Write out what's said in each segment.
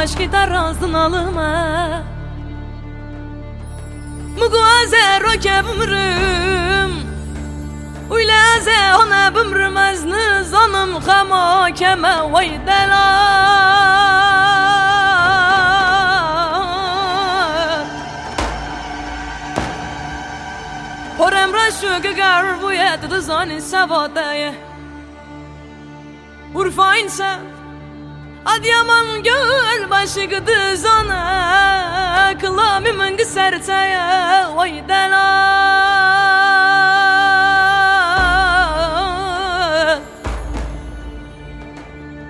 aşk tarazın alıma. Muguaze roke bumrum Uylaze ona bumrum azni zanım kama keme vaydela Porem raşu gegar bu yetdi zanin sevadaya Urfa insan Adıyaman göl başı gıdı zana Kılamımın gıserteye Oy dela.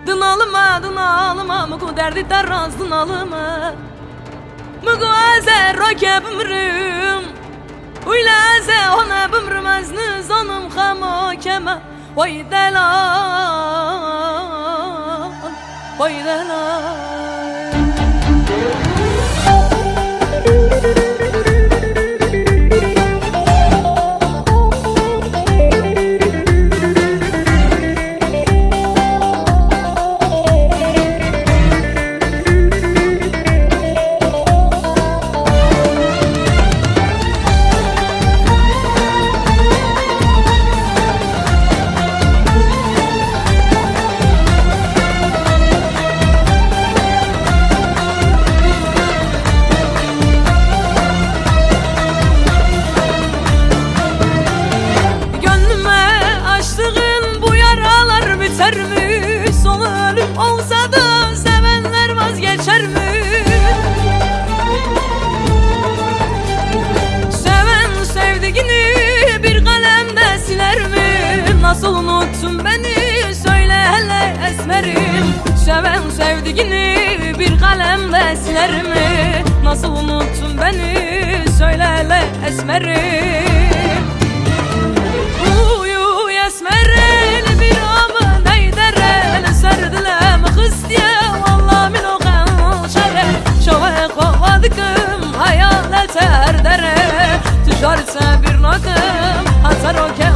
Dınalıma dınalıma Mugu derdi derraz dınalıma Mugu ezer roke bümrüm Uylaze ona bümrüm azni zanım khamo kema Oy dela Oy Nasıl unuttun beni? Söyle hele esmerim Seven sevdiğini bir kalemde siler mi? Nasıl unuttun beni? Söyle hele esmerim Uyu esmerel bir amın eyderen Serdilem kıstiye valla min o şere Şove kovadıkım hayalet erdere. Tücarse bir nakım atar o kemal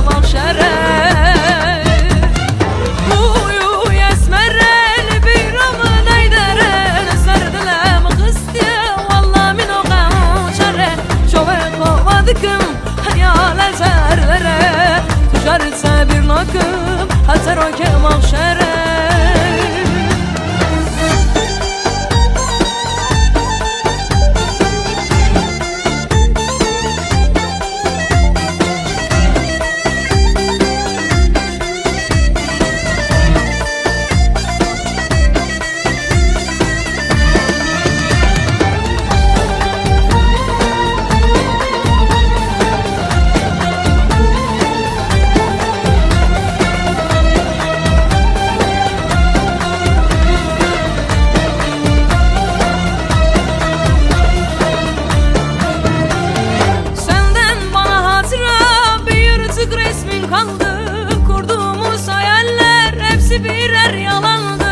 Tücarse bir nakım atar o hepsi birer yalandı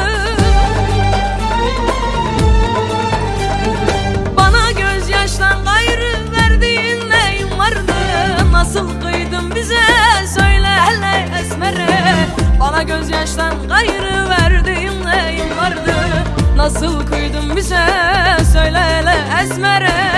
Bana gözyaştan gayrı verdiğin neyin vardı? Nasıl kıydın bize? Söyle hele esmere. Bana gözyaştan gayrı verdiğin neyin vardı? Nasıl kıydın bize? Söyle hele esmere